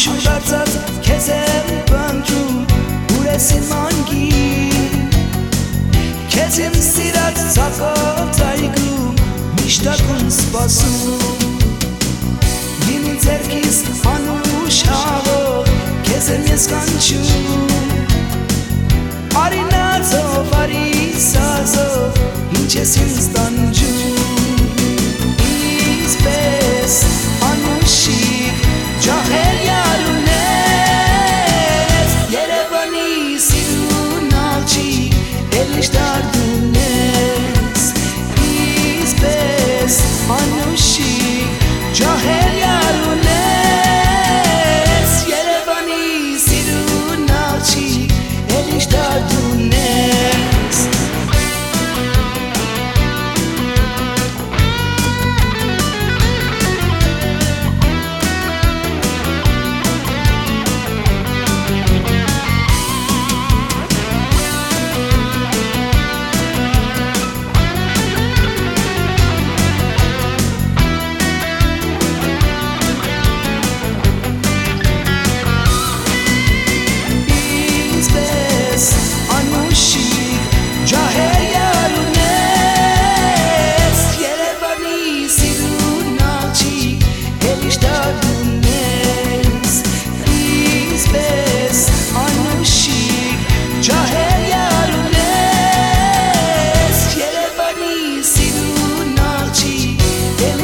Հաշուն դարձած քեզ եմ բանջում Ուր ես իմ անգին Քեզ իմ սիրած ծակով ծայգում Միշտ ակուն սպասում Իմ ձերքիս անուշ հաղով Քեզ եմ ես կանչում Արինացով, արիսազով Ինչ ես իմ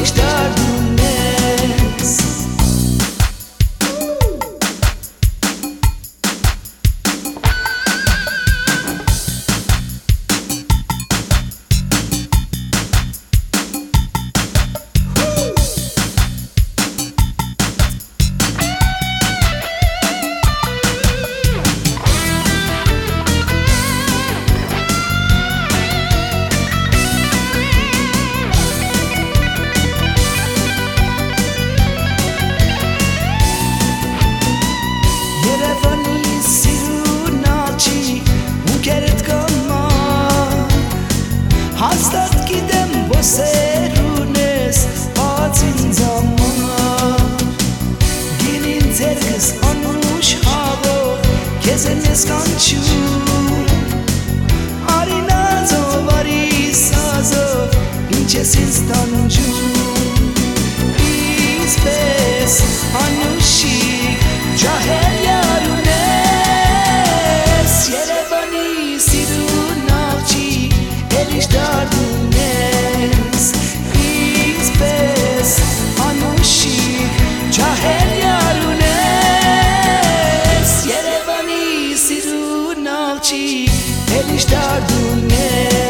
Start is gone too. چی دلش دردونه